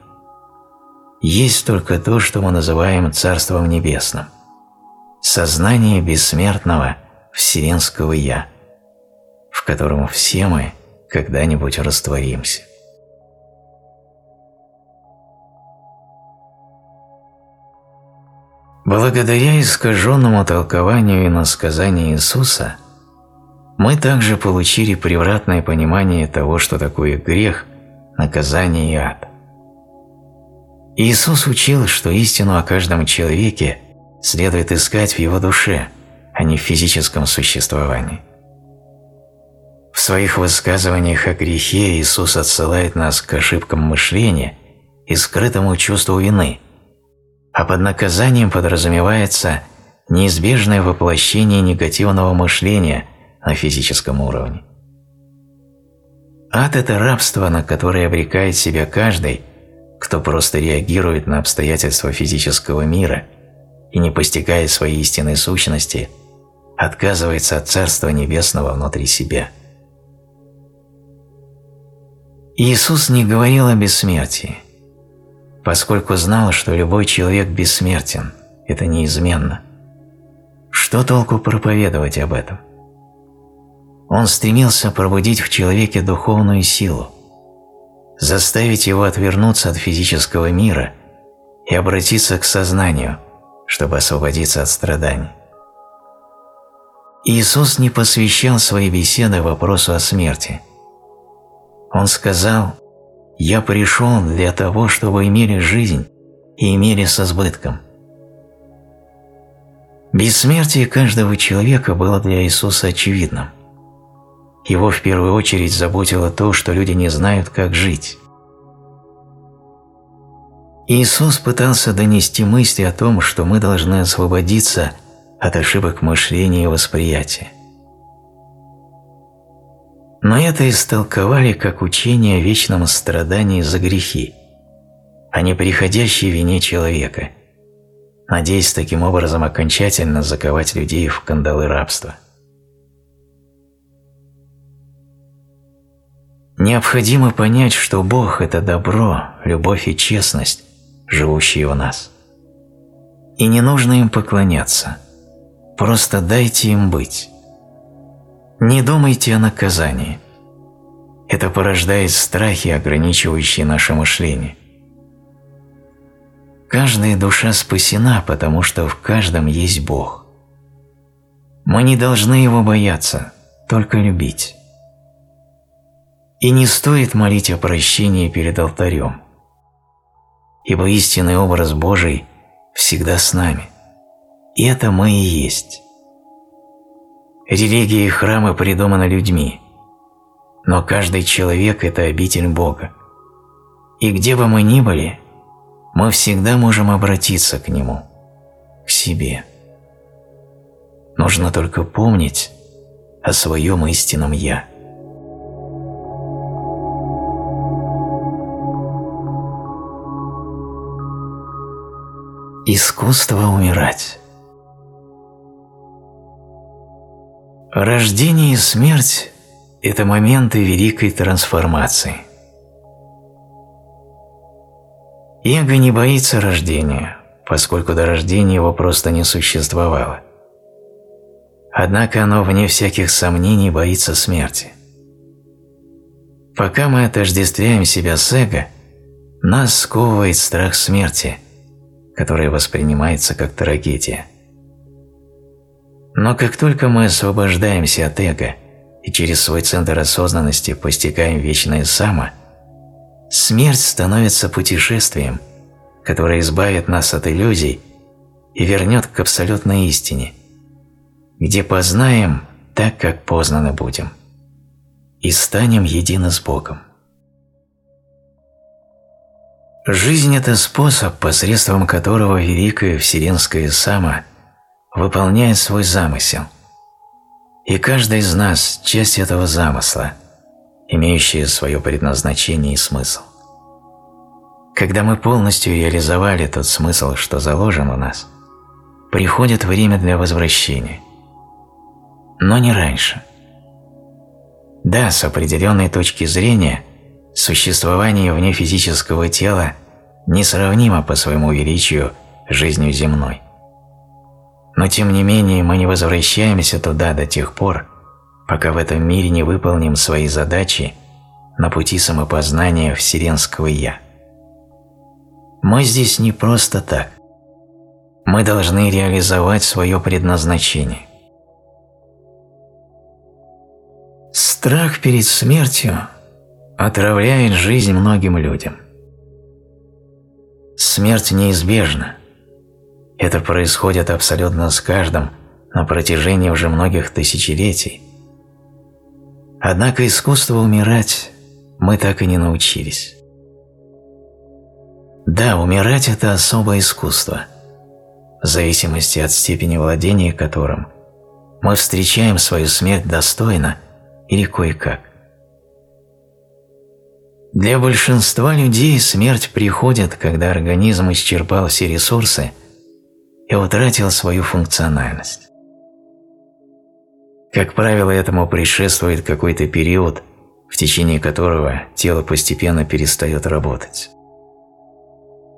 S1: Есть только то, что мы называем Царством Небесным – сознание бессмертного Вселенского Я, в котором все мы когда-нибудь растворимся. Благодаря искаженному толкованию и насказанию Иисуса мы также получили превратное понимание того, что такое грех – наказание и ад. Иисус учил, что истину о каждом человеке следует искать в его душе, а не в физическом существовании. В своих высказываниях о грехе Иисус отсылает нас к ошибкам мышления и скрытому чувству вины, а под наказанием подразумевается неизбежное воплощение негативного мышления на физическом уровне. Ад – это рабство, на которое обрекает себя каждый, кто просто реагирует на обстоятельства физического мира и не постигая своей истинной сущности, отказывается от Царства Небесного внутри себя. Иисус не говорил о бессмертии, поскольку знал, что любой человек бессмертен, это неизменно. Что толку проповедовать об этом? Он стремился пробудить в человеке духовную силу, заставить его отвернуться от физического мира и обратиться к сознанию, чтобы освободиться от страданий. Иисус не посвящал свои беседы вопросу о смерти. Он сказал «Я пришел для того, чтобы имели жизнь и имели с избытком». Бессмертие каждого человека было для Иисуса очевидным. Его в первую очередь заботило то, что люди не знают, как жить. Иисус пытался донести мысли о том, что мы должны освободиться от ошибок мышления и восприятия. Но это истолковали как учение о вечном страдании за грехи, а не приходящей вине человека, надеясь таким образом окончательно заковать людей в кандалы рабства. Необходимо понять, что Бог – это добро, любовь и честность, живущие в нас. И не нужно им поклоняться, просто дайте им быть. Не думайте о наказании. Это порождает страхи, ограничивающие наше мышление. Каждая душа спасена, потому что в каждом есть Бог. Мы не должны Его бояться, только любить. И не стоит молить о прощении перед алтарем, ибо истинный образ Божий всегда с нами, и это мы и есть. Религии и храмы придуманы людьми, но каждый человек – это обитель Бога. И где бы мы ни были, мы всегда можем обратиться к Нему, к себе. Нужно только помнить о своем истинном «Я». Искусство умирать. Рождение и смерть – это моменты великой трансформации. Эго не боится рождения, поскольку до рождения его просто не существовало. Однако оно, вне всяких сомнений, боится смерти. Пока мы отождествляем себя с эго, нас сковывает страх смерти – которое воспринимается как трагедия. Но как только мы освобождаемся от эго и через свой центр осознанности постигаем вечное само, смерть становится путешествием, которое избавит нас от иллюзий и вернет к абсолютной истине, где познаем так, как познаны будем, и станем едины с Богом. Жизнь – это способ, посредством которого великое вселенское само выполняет свой замысел. И каждый из нас – часть этого замысла, имеющая свое предназначение и смысл. Когда мы полностью реализовали тот смысл, что заложен у нас, приходит время для возвращения. Но не раньше. Да, с определенной точки зрения – существование вне физического тела несравнимо по своему величию жизнью земной. Но тем не менее мы не возвращаемся туда до тех пор, пока в этом мире не выполним свои задачи на пути самопознания вселенского «Я». Мы здесь не просто так. Мы должны реализовать свое предназначение. Страх перед смертью отравляет жизнь многим людям. Смерть неизбежна. Это происходит абсолютно с каждым на протяжении уже многих тысячелетий. Однако искусство умирать мы так и не научились. Да, умирать – это особое искусство, в зависимости от степени владения которым мы встречаем свою смерть достойно или кое-как. Для большинства людей смерть приходит, когда организм исчерпал все ресурсы и утратил свою функциональность. Как правило, этому предшествует какой-то период, в течение которого тело постепенно перестает работать.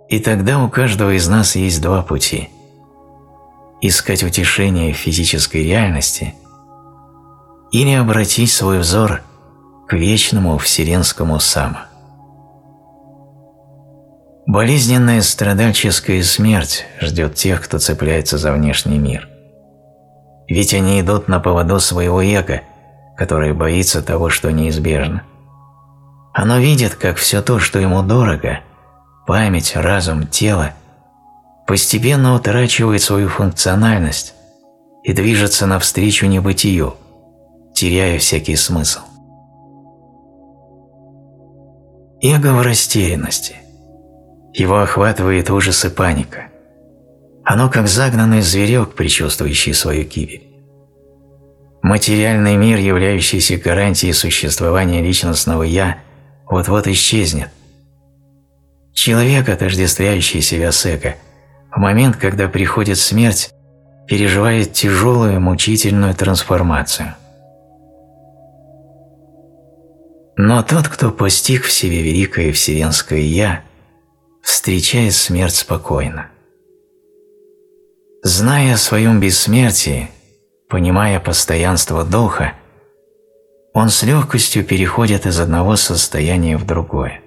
S1: И тогда у каждого из нас есть два пути – искать утешение в физической реальности или обратить свой взор к вечному вселенскому само. Болезненная страдальческая смерть ждет тех, кто цепляется за внешний мир. Ведь они идут на поводу своего эго, которое боится того, что неизбежно. Оно видит, как все то, что ему дорого – память, разум, тело – постепенно утрачивает свою функциональность и движется навстречу небытию, теряя всякий смысл. Эго в растерянности – его охватывает ужас и паника. Оно как загнанный зверек, предчувствующий свою гибель. Материальный мир, являющийся гарантией существования личностного «я», вот-вот исчезнет. Человек, отождествляющий себя с эго, в момент, когда приходит смерть, переживает тяжелую, мучительную трансформацию. Но тот, кто постиг в себе великое вселенское «я», встречает смерть спокойно. Зная о своем бессмертии, понимая постоянство духа, он с легкостью переходит из одного состояния в другое.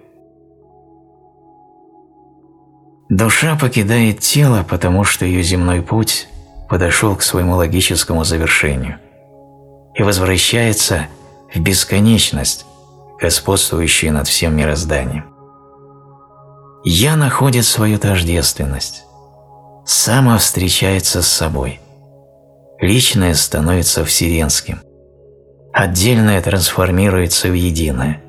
S1: Душа покидает тело, потому что ее земной путь подошел к своему логическому завершению и возвращается в бесконечность, господствующую над всем мирозданием. Я находит свою тождественность. Само встречается с собой. Личное становится вселенским. Отдельное трансформируется в единое.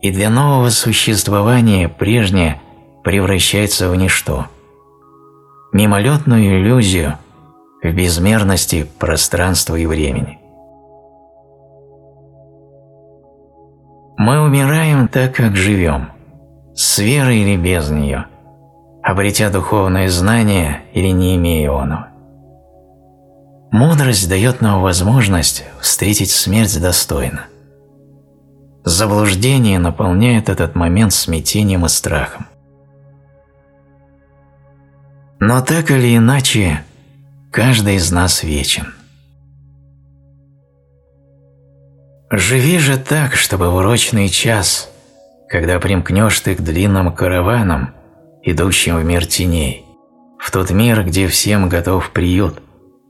S1: И для нового существования прежнее превращается в ничто. Мимолетную иллюзию в безмерности пространства и времени. Мы умираем так, как живем – с верой или без нее, обретя духовное знание или не имея оного. Мудрость дает нам возможность встретить смерть достойно. Заблуждение наполняет этот момент смятением и страхом. Но так или иначе, каждый из нас вечен. Живи же так, чтобы в урочный час когда примкнешь ты к длинным караванам, идущим в мир теней, в тот мир, где всем готов приют,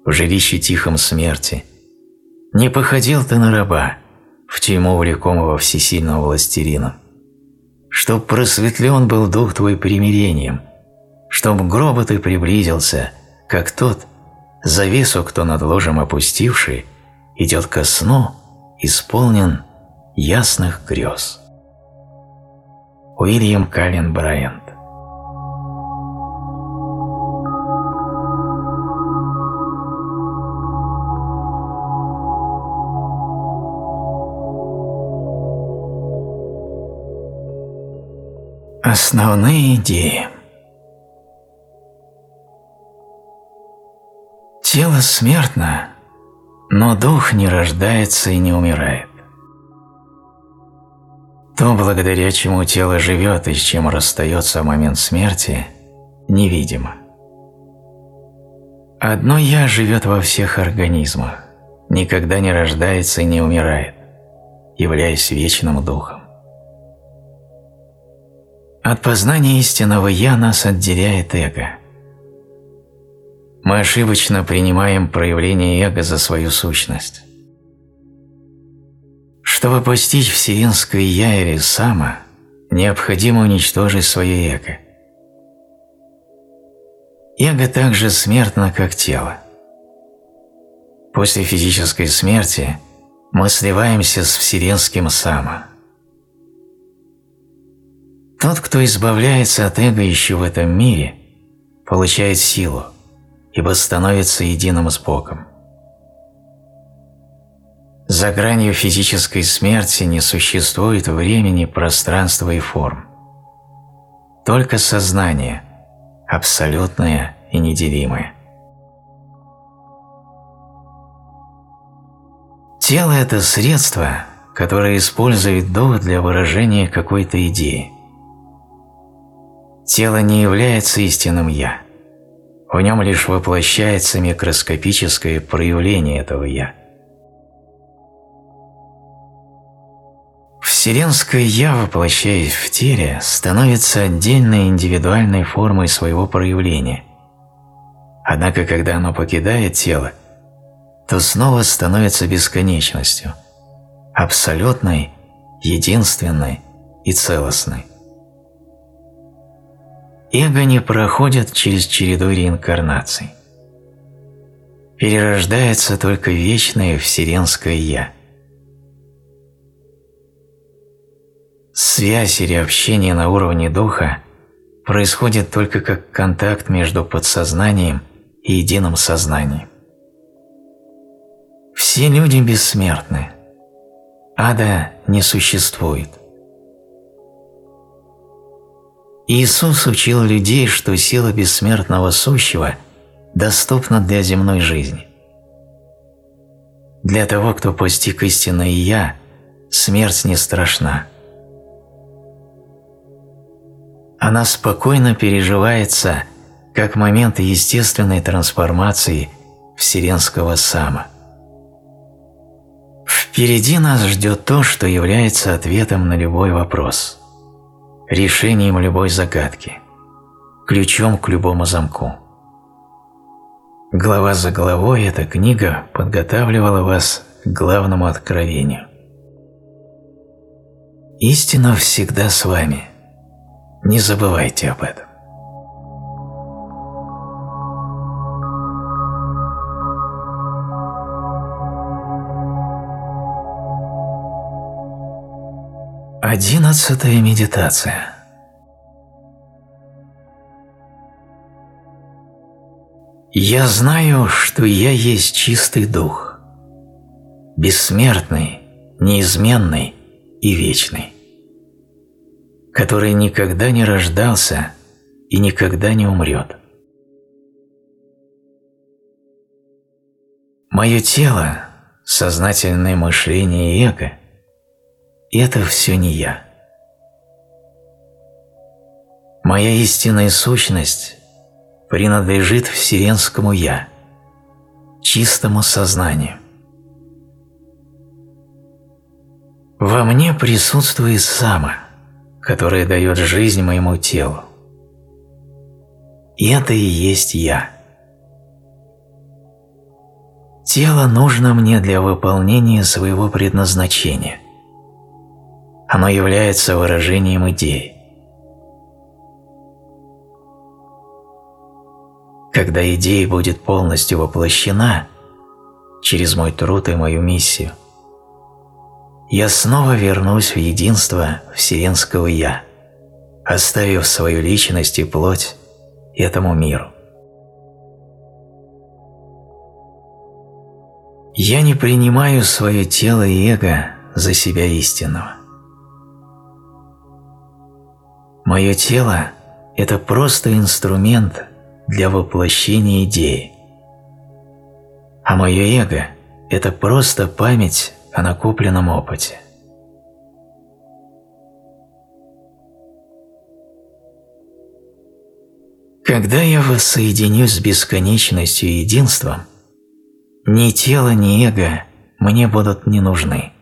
S1: в жилище тихом смерти. Не походил ты на раба, в тюрьму влекомого всесильного властелином. Чтоб просветлен был дух твой примирением, чтоб гроба ты приблизился, как тот, завесу, кто над ложем опустивший, идет ко сну, исполнен ясных грез. Уильям Каллен Брайант Основные идеи Тело смертно, но дух не рождается и не умирает. То, благодаря чему тело живет и с чем расстается в момент смерти, невидимо. Одно «я» живет во всех организмах, никогда не рождается и не умирает, являясь вечным духом. От познания истинного «я» нас отделяет эго. Мы ошибочно принимаем проявление эго за свою сущность. Чтобы постичь вселенское «я» или «сама», необходимо уничтожить свое эго. Эго так же смертно, как тело. После физической смерти мы сливаемся с вселенским «сама». Тот, кто избавляется от эго еще в этом мире, получает силу, ибо становится единым с Богом. За гранью физической смерти не существует времени, пространства и форм. Только сознание, абсолютное и неделимое. Тело – это средство, которое использует дух для выражения какой-то идеи. Тело не является истинным «я». В нем лишь воплощается микроскопическое проявление этого «я». Вселенское «я», воплощаясь в теле, становится отдельной индивидуальной формой своего проявления. Однако, когда оно покидает тело, то снова становится бесконечностью, абсолютной, единственной и целостной. Эго не проходит через череду реинкарнаций. Перерождается только вечное вселенское «Я». Связь или общение на уровне духа происходит только как контакт между подсознанием и единым сознанием. Все люди бессмертны. Ада не существует. Иисус учил людей, что сила бессмертного сущего доступна для земной жизни. Для того, кто постиг истинное «Я», смерть не страшна. Она спокойно переживается как момент естественной трансформации вселенского сама. Впереди нас ждет то, что является ответом на любой вопрос – решением любой загадки, ключом к любому замку. Глава за главой эта книга подготавливала вас к главному откровению. Истина всегда с вами. Не забывайте об этом. Одиннадцатая медитация. Я знаю, что я есть чистый дух, бессмертный, неизменный и вечный, который никогда не рождался и никогда не умрет. Мое тело, сознательное мышление и эго – это все не я. Моя истинная сущность принадлежит вселенскому «Я», чистому сознанию. Во мне присутствует Сама, которая дает жизнь моему телу. И это и есть Я. Тело нужно мне для выполнения своего предназначения – оно является выражением идеи. Когда идея будет полностью воплощена через мой труд и мою миссию, я снова вернусь в единство Вселенского Я, оставив свою личность и плоть этому миру. Я не принимаю свое тело и эго за себя истинного. Мое тело – это просто инструмент для воплощения идеи. А мое эго – это просто память о накопленном опыте. Когда я воссоединюсь с бесконечностью и единством, ни тело, ни эго мне будут не нужны.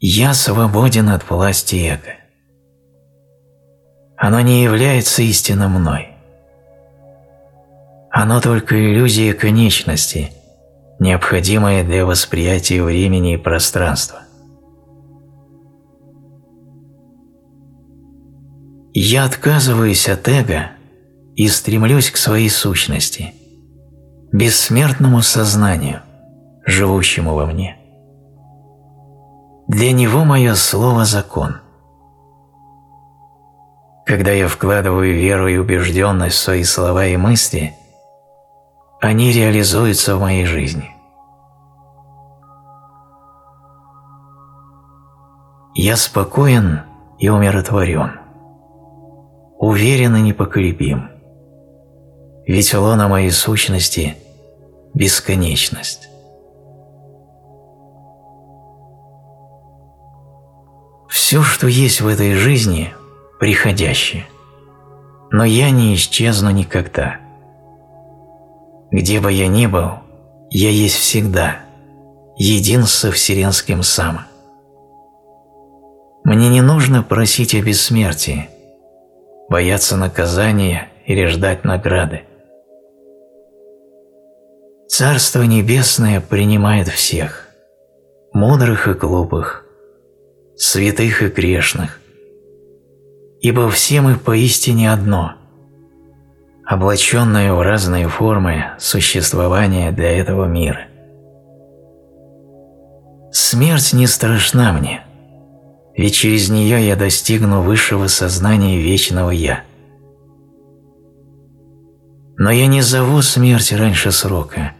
S1: Я свободен от власти эго. Оно не является истинным мной. Оно только иллюзия конечности, необходимая для восприятия времени и пространства. Я отказываюсь от эго и стремлюсь к своей сущности, бессмертному сознанию, живущему во мне. Для него мое слово – закон. Когда я вкладываю веру и убежденность в свои слова и мысли, они реализуются в моей жизни. Я спокоен и умиротворен. уверен и непоколебим. Ведь лона моей сущности – бесконечность. Все, что есть в этой жизни – приходящее. Но я не исчезну никогда. Где бы я ни был, я есть всегда, един со вселенским самым. Мне не нужно просить о бессмертии, бояться наказания или ждать награды. Царство Небесное принимает всех, мудрых и глупых, святых и грешных, ибо все мы поистине одно, облаченное в разные формы существования для этого мира. Смерть не страшна мне, ведь через нее я достигну высшего сознания вечного Я. Но я не зову смерть раньше срока,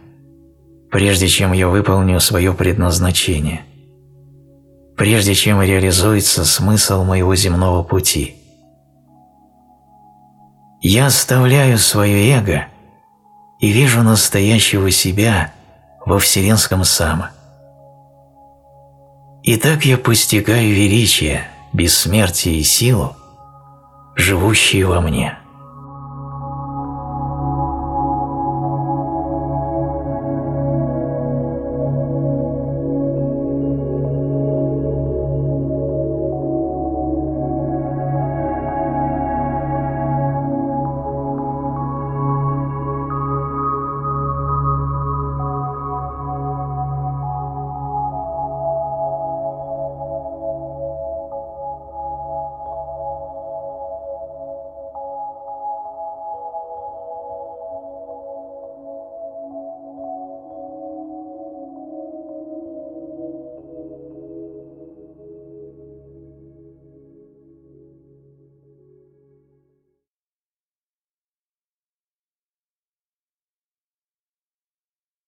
S1: прежде чем я выполню свое предназначение – прежде чем реализуется смысл моего земного пути. Я оставляю свое эго и вижу настоящего себя во вселенском само. И так я постигаю величие, бессмертие и силу, живущие во мне.